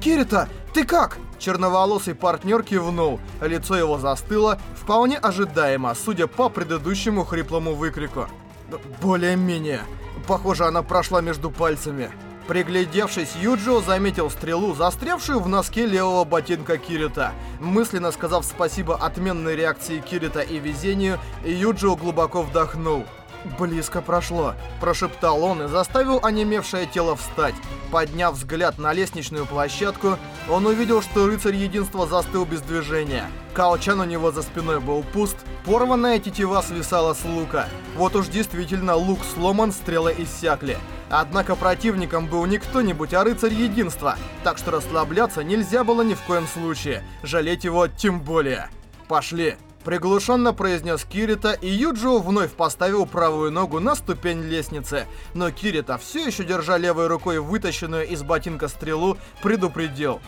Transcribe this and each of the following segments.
Кирита, ты как?» Черноволосый партнер кивнул, лицо его застыло, вполне ожидаемо, судя по предыдущему хриплому выкрику. Более-менее. Похоже, она прошла между пальцами. Приглядевшись, Юджио заметил стрелу, застрявшую в носке левого ботинка Кирита. Мысленно сказав спасибо отменной реакции Кирита и везению, Юджио глубоко вдохнул. «Близко прошло», – прошептал он и заставил онемевшее тело встать. Подняв взгляд на лестничную площадку, он увидел, что рыцарь единства застыл без движения. Каочан у него за спиной был пуст, порванная тетива свисала с лука. Вот уж действительно лук сломан, стрелы иссякли. Однако противником был не кто-нибудь, а рыцарь единства, так что расслабляться нельзя было ни в коем случае, жалеть его тем более. «Пошли!» Приглушенно произнес Кирита, и Юджио вновь поставил правую ногу на ступень лестницы. Но Кирита, все еще держа левой рукой вытащенную из ботинка стрелу, предупредил.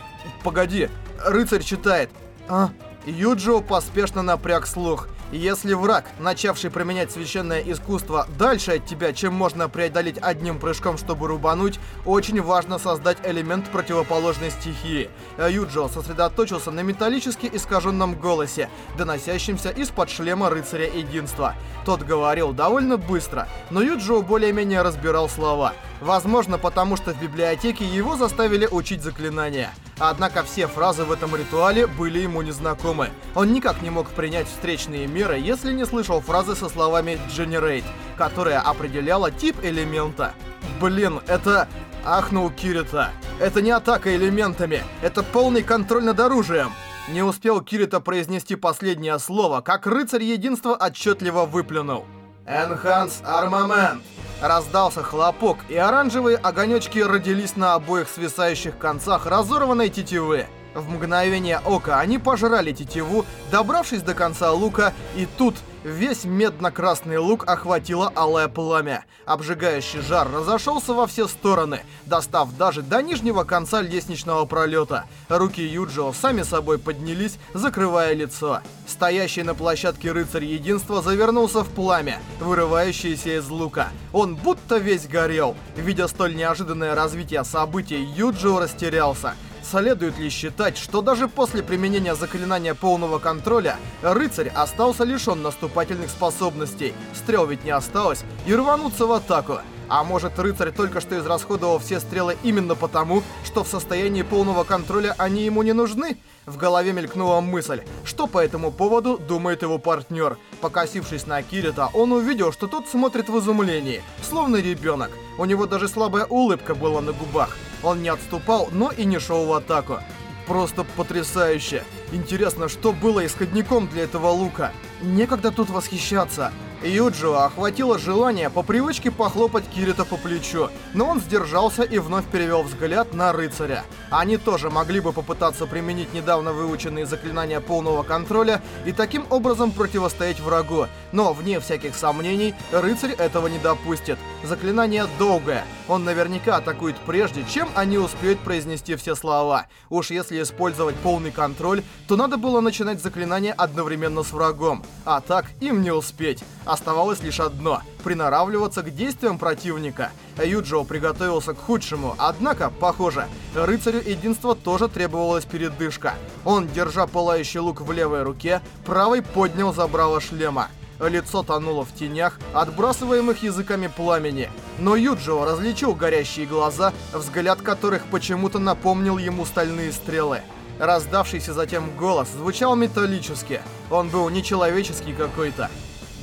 «Погоди, рыцарь читает». «А?» Юджио поспешно напряг слух. Если враг, начавший применять священное искусство, дальше от тебя, чем можно преодолеть одним прыжком, чтобы рубануть, очень важно создать элемент противоположной стихии. Юджио сосредоточился на металлически искаженном голосе, доносящемся из-под шлема рыцаря единства. Тот говорил довольно быстро, но Юджио более-менее разбирал слова. Возможно, потому что в библиотеке его заставили учить заклинания. Однако все фразы в этом ритуале были ему незнакомы. Он никак не мог принять встречные меры, если не слышал фразы со словами «generate», которая определяла тип элемента. Блин, это... Ахнул Кирита. Это не атака элементами, это полный контроль над оружием. Не успел Кирита произнести последнее слово, как рыцарь единства отчетливо выплюнул. «Enhance Armament!» Раздался хлопок, и оранжевые огонечки родились на обоих свисающих концах разорванной тетивы. В мгновение ока они пожрали тетиву, добравшись до конца лука, и тут весь медно-красный лук охватило алое пламя. Обжигающий жар разошелся во все стороны, достав даже до нижнего конца лестничного пролета. Руки Юджио сами собой поднялись, закрывая лицо. Стоящий на площадке рыцарь единства завернулся в пламя, вырывающееся из лука. Он будто весь горел. Видя столь неожиданное развитие событий, Юджио растерялся. Следует ли считать, что даже после применения заклинания полного контроля, рыцарь остался лишен наступательных способностей, стрел ведь не осталось, и рвануться в атаку? А может, рыцарь только что израсходовал все стрелы именно потому, что в состоянии полного контроля они ему не нужны? В голове мелькнула мысль, что по этому поводу думает его партнер. Покосившись на Кирита, он увидел, что тот смотрит в изумлении, словно ребенок. У него даже слабая улыбка была на губах. Он не отступал, но и не шел в атаку. Просто потрясающе. Интересно, что было исходником для этого лука? Некогда тут восхищаться. Юджио охватило желание по привычке похлопать Кирита по плечу, но он сдержался и вновь перевел взгляд на рыцаря. Они тоже могли бы попытаться применить недавно выученные заклинания полного контроля и таким образом противостоять врагу, но, вне всяких сомнений, рыцарь этого не допустит. Заклинание долгое, он наверняка атакует прежде, чем они успеют произнести все слова. Уж если использовать полный контроль, то надо было начинать заклинание одновременно с врагом, а так им не успеть. Оставалось лишь одно — приноравливаться к действиям противника. Юджио приготовился к худшему, однако, похоже, рыцарю единства тоже требовалась передышка. Он, держа пылающий лук в левой руке, правой поднял забрало шлема. Лицо тонуло в тенях, отбрасываемых языками пламени. Но Юджио различил горящие глаза, взгляд которых почему-то напомнил ему стальные стрелы. Раздавшийся затем голос звучал металлически. Он был нечеловеческий какой-то.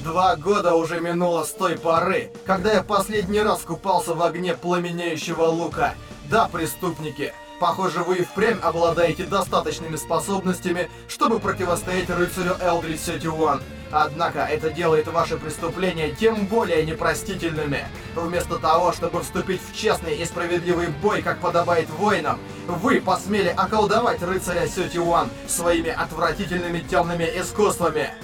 Два года уже минуло с той поры, когда я последний раз купался в огне пламенеющего лука. Да, преступники, похоже, вы и впрямь обладаете достаточными способностями, чтобы противостоять рыцарю Элдрид 31. Однако это делает ваши преступления тем более непростительными. Вместо того, чтобы вступить в честный и справедливый бой, как подобает воинам, вы посмели околдовать рыцаря 31 своими отвратительными темными искусствами.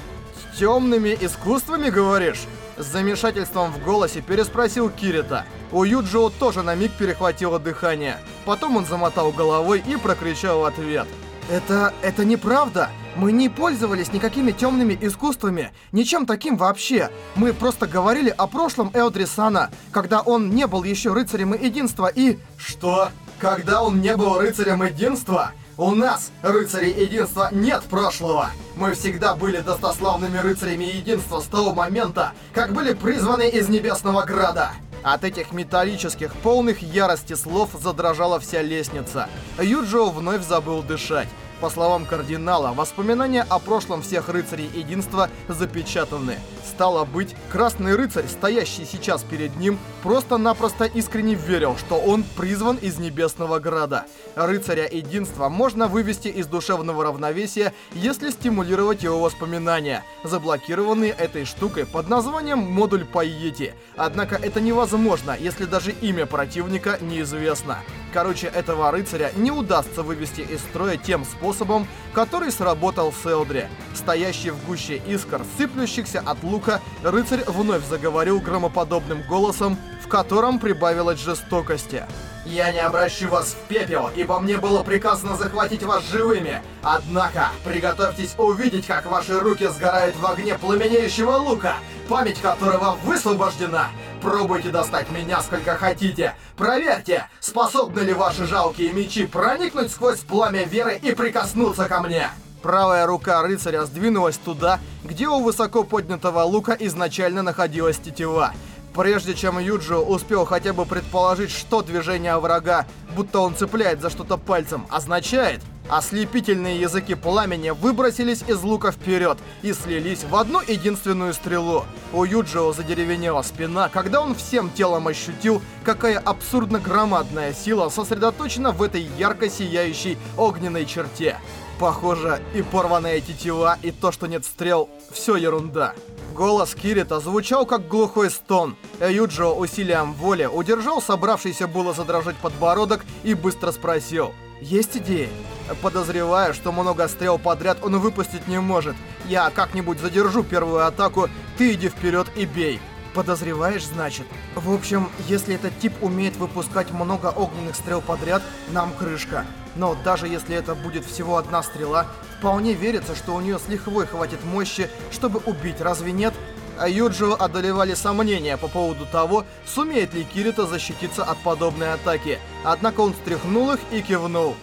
Темными искусствами, говоришь? С замешательством в голосе переспросил Кирита. У Юджио тоже на миг перехватило дыхание. Потом он замотал головой и прокричал ответ. «Это... это неправда! Мы не пользовались никакими темными искусствами, ничем таким вообще. Мы просто говорили о прошлом Элдрисана, когда он не был еще рыцарем единства и...» «Что?» Когда он не был рыцарем единства, у нас, рыцарей единства, нет прошлого. Мы всегда были достославными рыцарями единства с того момента, как были призваны из Небесного Града. От этих металлических, полных ярости слов задрожала вся лестница. Юджио вновь забыл дышать. По словам кардинала, воспоминания о прошлом всех рыцарей единства запечатаны. Стало быть, Красный Рыцарь, стоящий сейчас перед ним, просто-напросто искренне верил, что он призван из Небесного Града. Рыцаря Единства можно вывести из душевного равновесия, если стимулировать его воспоминания, заблокированные этой штукой под названием модуль Пайети. Однако это невозможно, если даже имя противника неизвестно. Короче, этого рыцаря не удастся вывести из строя тем способом, который сработал с Элдри. Стоящий в гуще искр, сыплющихся от лука, рыцарь вновь заговорил громоподобным голосом, в котором прибавилось жестокости. «Я не обращу вас в пепел, ибо мне было приказано захватить вас живыми. Однако, приготовьтесь увидеть, как ваши руки сгорают в огне пламенеющего лука, память которого высвобождена. Пробуйте достать меня сколько хотите. Проверьте, способны ли ваши жалкие мечи проникнуть сквозь пламя веры и прикоснуться ко мне. Правая рука рыцаря сдвинулась туда, где у высоко поднятого лука изначально находилась тетива. Прежде чем Юджио успел хотя бы предположить, что движение врага, будто он цепляет за что-то пальцем, означает, ослепительные языки пламени выбросились из лука вперед и слились в одну единственную стрелу. У Юджио задеревенела спина, когда он всем телом ощутил, какая абсурдно громадная сила сосредоточена в этой ярко сияющей огненной черте. Похоже, и порванная тетива, и то, что нет стрел, все ерунда. Голос Кирита звучал как глухой стон. Юджио усилием воли удержал собравшийся было задрожать подбородок и быстро спросил. «Есть идеи?» Подозревая, что много стрел подряд он выпустить не может. Я как-нибудь задержу первую атаку, ты иди вперед и бей. Подозреваешь, значит? В общем, если этот тип умеет выпускать много огненных стрел подряд, нам крышка. Но даже если это будет всего одна стрела, вполне верится, что у нее с лихвой хватит мощи, чтобы убить, разве нет? А Юджио одолевали сомнения по поводу того, сумеет ли Кирита защититься от подобной атаки. Однако он встряхнул их и кивнул.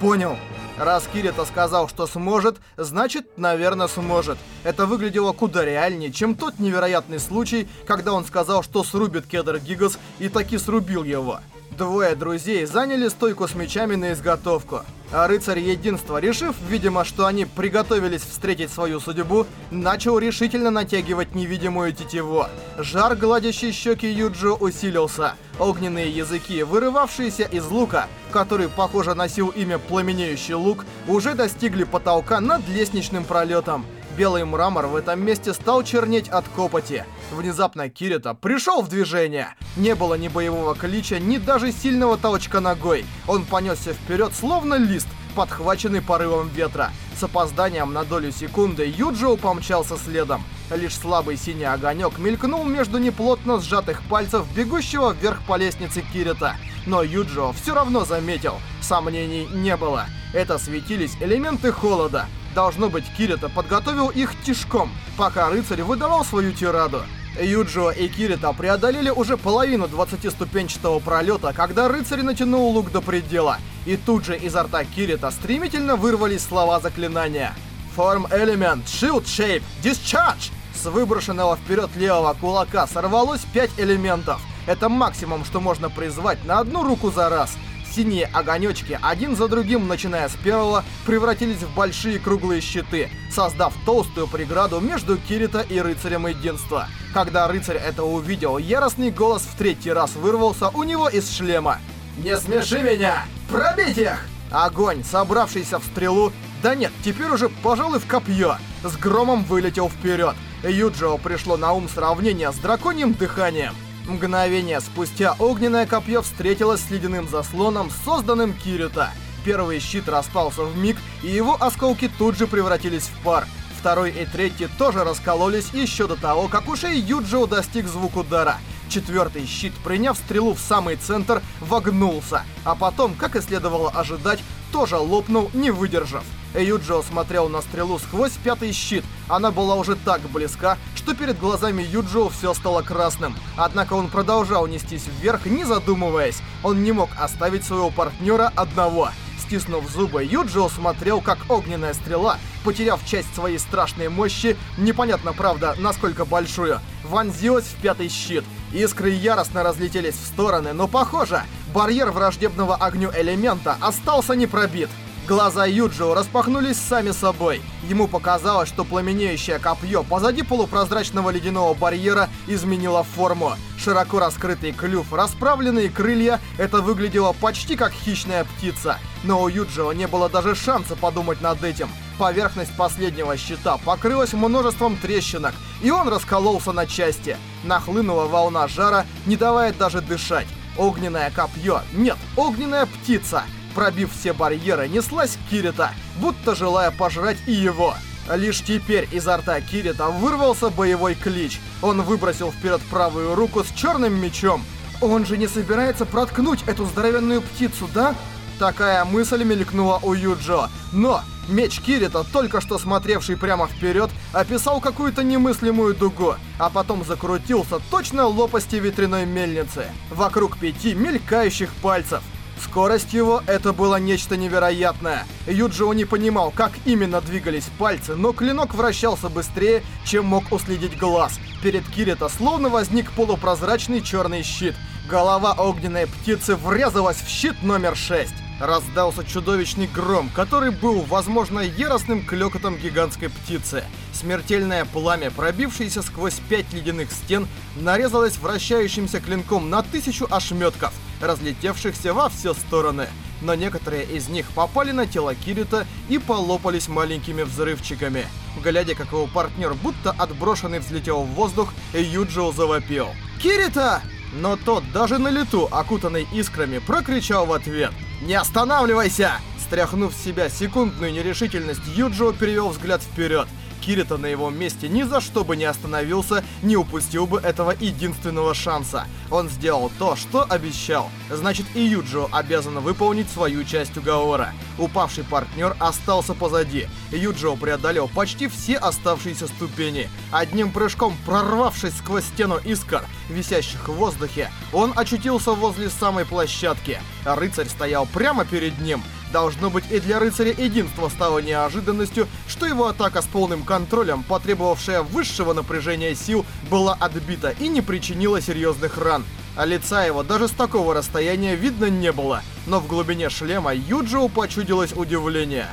«Понял. Раз Кирита сказал, что сможет, значит, наверное, сможет. Это выглядело куда реальнее, чем тот невероятный случай, когда он сказал, что срубит Кедр Гигас и таки срубил его. Двое друзей заняли стойку с мечами на изготовку. А рыцарь единства, решив, видимо, что они приготовились встретить свою судьбу, начал решительно натягивать невидимую тетиву. Жар, гладящий щеки Юджио, усилился. Огненные языки, вырывавшиеся из лука, который, похоже, носил имя «Пламенеющий лук», уже достигли потолка над лестничным пролетом. Белый мрамор в этом месте стал чернеть от копоти. Внезапно Кирита пришел в движение. Не было ни боевого клича, ни даже сильного толчка ногой. Он понесся вперед, словно лист, подхваченный порывом ветра. С опозданием на долю секунды Юджио помчался следом. Лишь слабый синий огонек мелькнул между неплотно сжатых пальцев бегущего вверх по лестнице Кирита. Но Юджио все равно заметил. Сомнений не было. Это светились элементы холода. Должно быть, Кирита подготовил их тишком, пока рыцарь выдавал свою тираду. Юджио и Кирита преодолели уже половину 20-ступенчатого пролета, когда рыцарь натянул лук до предела. И тут же изо рта Кирита стремительно вырвались слова заклинания. Form Element, Shield Shape, Discharge! С выброшенного вперед левого кулака сорвалось 5 элементов. Это максимум, что можно призвать на одну руку за раз. Синие огонечки, один за другим, начиная с первого, превратились в большие круглые щиты, создав толстую преграду между Кирита и Рыцарем Единства. Когда Рыцарь это увидел, яростный голос в третий раз вырвался у него из шлема. «Не смеши меня! Пробить их!» Огонь, собравшийся в стрелу, да нет, теперь уже, пожалуй, в копье, с громом вылетел вперед. Юджио пришло на ум сравнение с драконьим дыханием. Мгновение спустя огненное копье встретилось с ледяным заслоном, созданным Кирита. Первый щит распался в миг, и его осколки тут же превратились в пар. Второй и третий тоже раскололись еще до того, как ушей Юджио достиг звук удара. Четвертый щит, приняв стрелу в самый центр, вогнулся, а потом, как и следовало ожидать, тоже лопнул, не выдержав. Юджио смотрел на стрелу сквозь пятый щит. Она была уже так близка, что перед глазами Юджио все стало красным. Однако он продолжал нестись вверх, не задумываясь. Он не мог оставить своего партнера одного. Стиснув зубы, Юджио смотрел, как огненная стрела, потеряв часть своей страшной мощи, непонятно, правда, насколько большую, вонзилась в пятый щит. Искры яростно разлетелись в стороны, но, похоже, барьер враждебного огню элемента остался не пробит. Глаза Юджио распахнулись сами собой. Ему показалось, что пламенеющее копье позади полупрозрачного ледяного барьера изменило форму. Широко раскрытый клюв, расправленные крылья — это выглядело почти как хищная птица. Но у Юджио не было даже шанса подумать над этим. Поверхность последнего щита покрылась множеством трещинок, и он раскололся на части. Нахлынула волна жара, не давая даже дышать. Огненное копье, нет, огненная птица — пробив все барьеры, неслась Кирита, будто желая пожрать и его. Лишь теперь изо рта Кирита вырвался боевой клич. Он выбросил вперед правую руку с черным мечом. Он же не собирается проткнуть эту здоровенную птицу, да? Такая мысль мелькнула у Юджо. Но меч Кирита, только что смотревший прямо вперед, описал какую-то немыслимую дугу, а потом закрутился точно лопасти ветряной мельницы. Вокруг пяти мелькающих пальцев. Скорость его — это было нечто невероятное. Юджио не понимал, как именно двигались пальцы, но клинок вращался быстрее, чем мог уследить глаз. Перед Кирита словно возник полупрозрачный черный щит. Голова огненной птицы врезалась в щит номер 6. Раздался чудовищный гром, который был, возможно, яростным клёкотом гигантской птицы. Смертельное пламя, пробившееся сквозь пять ледяных стен, нарезалось вращающимся клинком на тысячу ошметков, разлетевшихся во все стороны. Но некоторые из них попали на тело Кирита и полопались маленькими взрывчиками. Глядя, как его партнер, будто отброшенный, взлетел в воздух, Юджио завопил. «Кирита!» Но тот, даже на лету, окутанный искрами, прокричал в ответ. «Не останавливайся!» Стряхнув с себя секундную нерешительность, Юджио перевел взгляд вперед. Кирита на его месте ни за что бы не остановился, не упустил бы этого единственного шанса. Он сделал то, что обещал. Значит, и Юджио обязан выполнить свою часть уговора. Упавший партнер остался позади. Юджио преодолел почти все оставшиеся ступени. Одним прыжком прорвавшись сквозь стену искр, висящих в воздухе, он очутился возле самой площадки. Рыцарь стоял прямо перед ним. Должно быть, и для рыцаря единства стало неожиданностью, что его атака с полным контролем, потребовавшая высшего напряжения сил, была отбита и не причинила серьезных ран. А лица его даже с такого расстояния видно не было, но в глубине шлема Юджио почудилось удивление.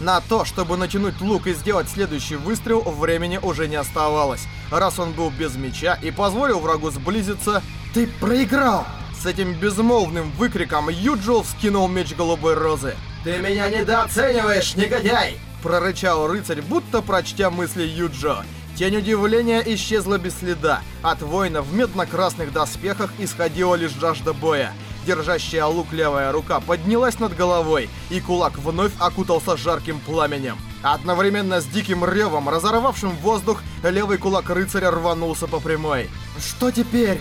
На то, чтобы натянуть лук и сделать следующий выстрел, времени уже не оставалось. Раз он был без меча и позволил врагу сблизиться, «Ты проиграл!» С этим безмолвным выкриком Юджио вскинул меч голубой розы. «Ты меня недооцениваешь, негодяй!» Прорычал рыцарь, будто прочтя мысли Юджо. Тень удивления исчезла без следа. От воина в медно-красных доспехах исходила лишь жажда боя. Держащая лук левая рука поднялась над головой, и кулак вновь окутался жарким пламенем. Одновременно с диким ревом, разорвавшим воздух, левый кулак рыцаря рванулся по прямой. «Что теперь?»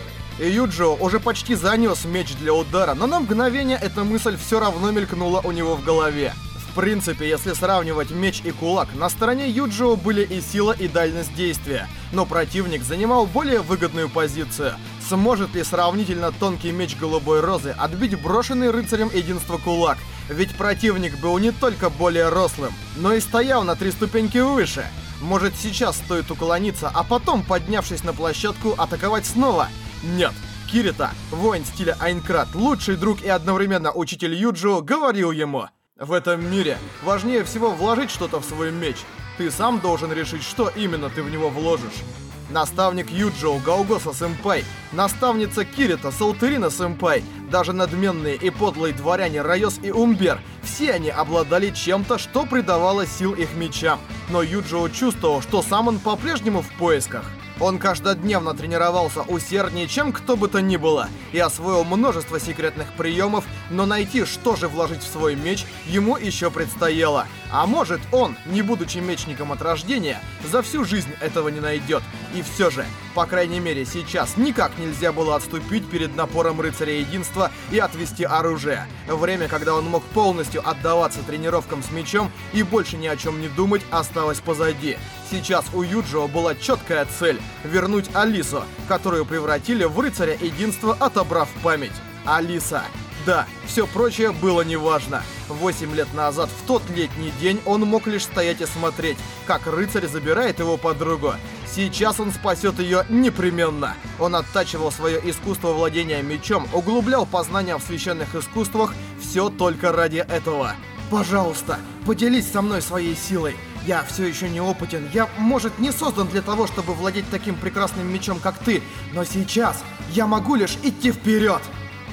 Юджио уже почти занес меч для удара, но на мгновение эта мысль все равно мелькнула у него в голове. В принципе, если сравнивать меч и кулак, на стороне Юджио были и сила, и дальность действия. Но противник занимал более выгодную позицию. Сможет ли сравнительно тонкий меч Голубой Розы отбить брошенный рыцарем единства кулак? Ведь противник был не только более рослым, но и стоял на три ступеньки выше. Может сейчас стоит уклониться, а потом, поднявшись на площадку, атаковать снова? Нет. Кирита, воин стиля Айнкрат, лучший друг и одновременно учитель Юджио, говорил ему... В этом мире важнее всего вложить что-то в свой меч. Ты сам должен решить, что именно ты в него вложишь. Наставник Юджио Гаугоса-сэмпай, наставница Кирита Салтерина-сэмпай, даже надменные и подлые дворяне Райос и Умбер, все они обладали чем-то, что придавало сил их мечам. Но Юджио чувствовал, что сам он по-прежнему в поисках. Он каждодневно тренировался усерднее, чем кто бы то ни было, и освоил множество секретных приемов, но найти, что же вложить в свой меч, ему еще предстояло. А может, он, не будучи мечником от рождения, за всю жизнь этого не найдет. И все же, по крайней мере сейчас, никак нельзя было отступить перед напором рыцаря единства и отвести оружие. Время, когда он мог полностью отдаваться тренировкам с мечом и больше ни о чем не думать, осталось позади. Сейчас у Юджио была четкая цель — вернуть Алису, которую превратили в рыцаря единства, отобрав память. Алиса. Да, все прочее было неважно. Восемь лет назад, в тот летний день, он мог лишь стоять и смотреть, как рыцарь забирает его подругу. Сейчас он спасет ее непременно. Он оттачивал свое искусство владения мечом, углублял познания в священных искусствах, все только ради этого. Пожалуйста, поделись со мной своей силой. Я все еще неопытен. Я, может, не создан для того, чтобы владеть таким прекрасным мечом, как ты. Но сейчас я могу лишь идти вперед.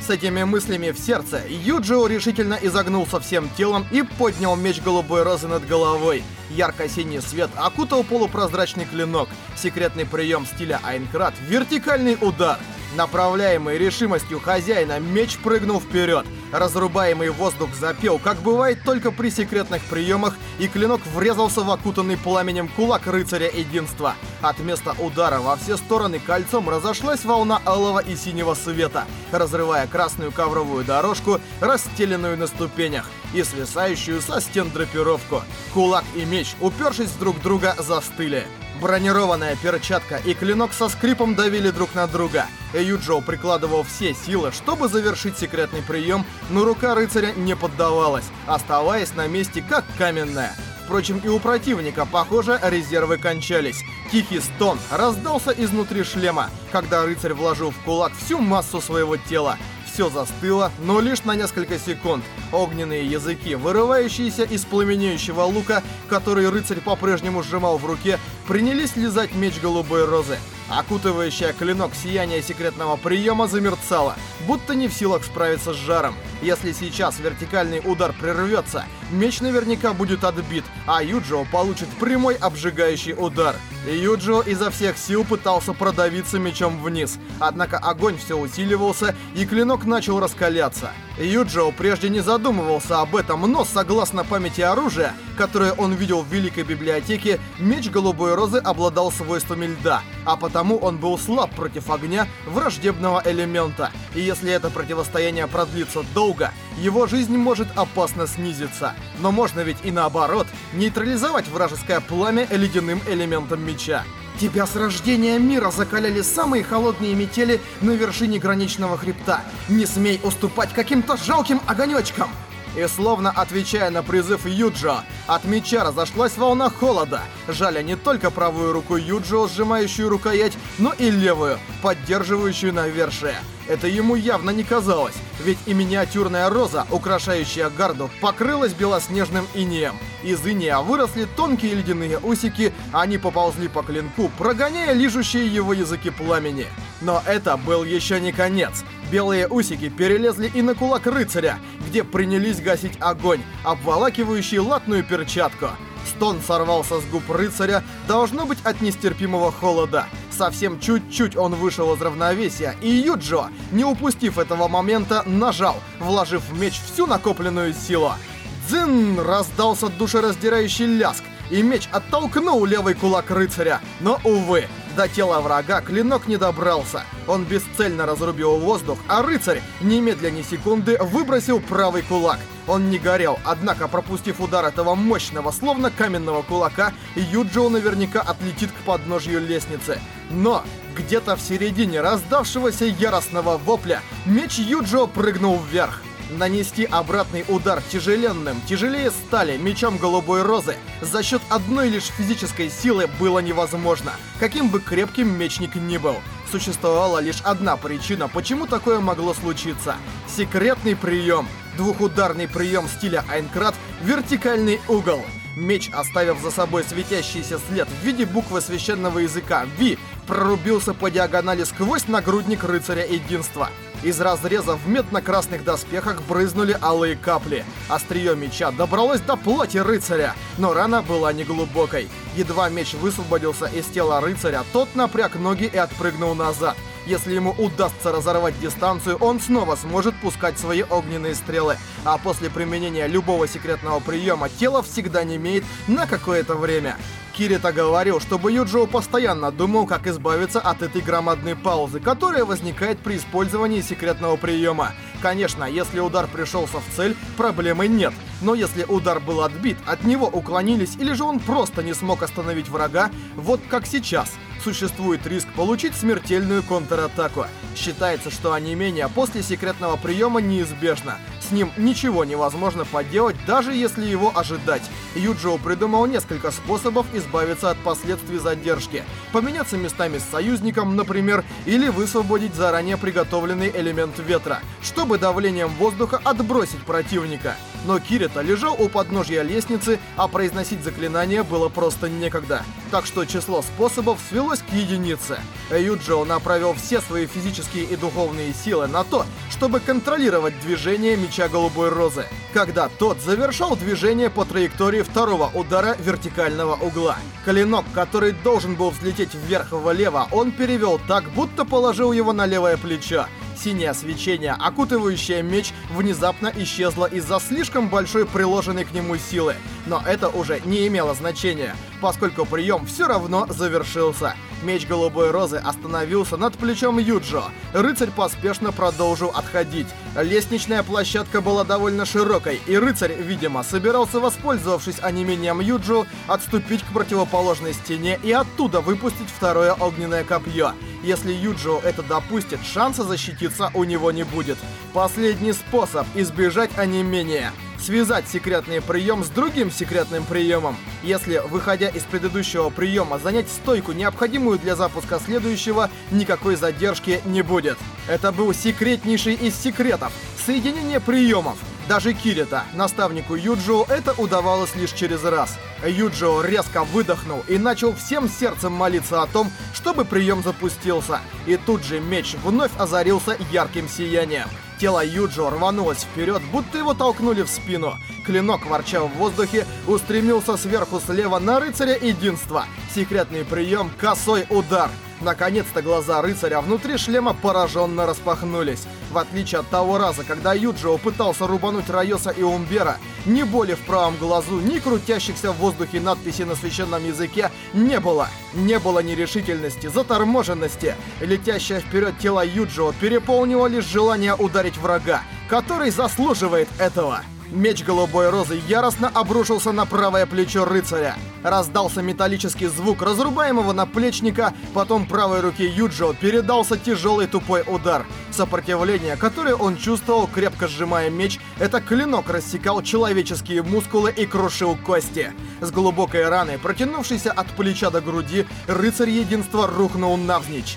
С этими мыслями в сердце, Юджио решительно изогнулся всем телом и поднял меч голубой розы над головой. Ярко-синий свет окутал полупрозрачный клинок. Секретный прием стиля Айнкрат — вертикальный удар. Направляемый решимостью хозяина, меч прыгнул вперед. Разрубаемый воздух запел, как бывает только при секретных приемах, и клинок врезался в окутанный пламенем кулак рыцаря единства. От места удара во все стороны кольцом разошлась волна алого и синего света, разрывая красную ковровую дорожку, расстеленную на ступенях, и свисающую со стен драпировку. Кулак и меч, упершись друг друга, застыли. Бронированная перчатка и клинок со скрипом давили друг на друга. Юджоу прикладывал все силы, чтобы завершить секретный прием, но рука рыцаря не поддавалась, оставаясь на месте как каменная. Впрочем, и у противника, похоже, резервы кончались. Тихий стон раздался изнутри шлема, когда рыцарь вложил в кулак всю массу своего тела все застыло, но лишь на несколько секунд. Огненные языки, вырывающиеся из пламенеющего лука, который рыцарь по-прежнему сжимал в руке, принялись лизать меч голубой розы. Окутывающая клинок сияние секретного приема замерцало, будто не в силах справиться с жаром. Если сейчас вертикальный удар прервется, меч наверняка будет отбит, а Юджио получит прямой обжигающий удар. Юджио изо всех сил пытался продавиться мечом вниз, однако огонь все усиливался, и клинок начал раскаляться. Юджио прежде не задумывался об этом, но согласно памяти оружия, которое он видел в Великой Библиотеке, меч Голубой Розы обладал свойствами льда, а потому он был слаб против огня враждебного элемента. И если это противостояние продлится долго, его жизнь может опасно снизиться. Но можно ведь и наоборот, нейтрализовать вражеское пламя ледяным элементом меча. Тебя с рождения мира закаляли самые холодные метели на вершине граничного хребта. Не смей уступать каким-то жалким огонечкам! И словно отвечая на призыв Юджо, от меча разошлась волна холода, жаля не только правую руку Юджо, сжимающую рукоять, но и левую, поддерживающую навершие. Это ему явно не казалось, ведь и миниатюрная роза, украшающая гарду, покрылась белоснежным инеем. Из инея выросли тонкие ледяные усики, они поползли по клинку, прогоняя лижущие его языки пламени. Но это был еще не конец. Белые усики перелезли и на кулак рыцаря, где принялись гасить огонь, обволакивающий латную перчатку. Стон сорвался с губ рыцаря, должно быть от нестерпимого холода. Совсем чуть-чуть он вышел из равновесия, и Юджо, не упустив этого момента, нажал, вложив в меч всю накопленную силу. Дзин! Раздался душераздирающий ляск, и меч оттолкнул левый кулак рыцаря. Но, увы, до тела врага клинок не добрался. Он бесцельно разрубил воздух, а рыцарь, немедленно секунды, выбросил правый кулак. Он не горел, однако, пропустив удар этого мощного, словно каменного кулака, Юджио наверняка отлетит к подножью лестницы. Но где-то в середине раздавшегося яростного вопля меч Юджио прыгнул вверх. Нанести обратный удар тяжеленным, тяжелее стали, мечом голубой розы за счет одной лишь физической силы было невозможно, каким бы крепким мечник ни был. Существовала лишь одна причина, почему такое могло случиться. Секретный прием. Двухударный прием стиля Айнкрат «Вертикальный угол». Меч, оставив за собой светящийся след в виде буквы священного языка «Ви», прорубился по диагонали сквозь нагрудник рыцаря единства. Из разреза в медно-красных доспехах брызнули алые капли. Острие меча добралось до плоти рыцаря, но рана была неглубокой. Едва меч высвободился из тела рыцаря, тот напряг ноги и отпрыгнул назад. Если ему удастся разорвать дистанцию, он снова сможет пускать свои огненные стрелы. А после применения любого секретного приема тело всегда не имеет на какое-то время. Кирита говорил, чтобы Юджио постоянно думал, как избавиться от этой громадной паузы, которая возникает при использовании секретного приема. Конечно, если удар пришелся в цель, проблемы нет. Но если удар был отбит, от него уклонились или же он просто не смог остановить врага, вот как сейчас – существует риск получить смертельную контратаку. Считается, что онемение после секретного приема неизбежно. С ним ничего невозможно поделать, даже если его ожидать. Юджио придумал несколько способов избавиться от последствий задержки. Поменяться местами с союзником, например, или высвободить заранее приготовленный элемент ветра, чтобы давлением воздуха отбросить противника. Но Кирита лежал у подножья лестницы, а произносить заклинание было просто некогда. Так что число способов свелось к единице. Юджио направил все свои физические и духовные силы на то, чтобы контролировать движение меча Голубой Розы, когда тот завершал движение по траектории второго удара вертикального угла. Клинок, который должен был взлететь вверх-влево, он перевел так, будто положил его на левое плечо. Синее свечение, окутывающее меч, внезапно исчезло из-за слишком большой приложенной к нему силы. Но это уже не имело значения, поскольку прием все равно завершился. Меч Голубой Розы остановился над плечом Юджо. Рыцарь поспешно продолжил отходить. Лестничная площадка была довольно широкой, и рыцарь, видимо, собирался, воспользовавшись онемением Юджо, отступить к противоположной стене и оттуда выпустить второе огненное копье. Если Юджио это допустит, шанса защититься у него не будет. Последний способ избежать онемения связать секретный прием с другим секретным приемом. Если, выходя из предыдущего приема, занять стойку, необходимую для запуска следующего, никакой задержки не будет. Это был секретнейший из секретов — соединение приемов. Даже Кирита, наставнику Юджио, это удавалось лишь через раз. Юджио резко выдохнул и начал всем сердцем молиться о том, чтобы прием запустился. И тут же меч вновь озарился ярким сиянием. Тело Юджио рванулось вперед, будто его толкнули в спину. Клинок, ворча в воздухе, устремился сверху слева на рыцаря единства. Секретный прием — косой удар — Наконец-то глаза рыцаря внутри шлема пораженно распахнулись. В отличие от того раза, когда Юджио пытался рубануть Райоса и Умбера, ни боли в правом глазу, ни крутящихся в воздухе надписи на священном языке не было. Не было нерешительности, заторможенности. Летящее вперед тело Юджио переполнило лишь желание ударить врага, который заслуживает этого. Меч голубой розы яростно обрушился на правое плечо рыцаря. Раздался металлический звук разрубаемого наплечника, потом правой руке Юджио передался тяжелый тупой удар. Сопротивление, которое он чувствовал, крепко сжимая меч, это клинок рассекал человеческие мускулы и крушил кости. С глубокой раной, протянувшейся от плеча до груди, рыцарь единства рухнул навзничь.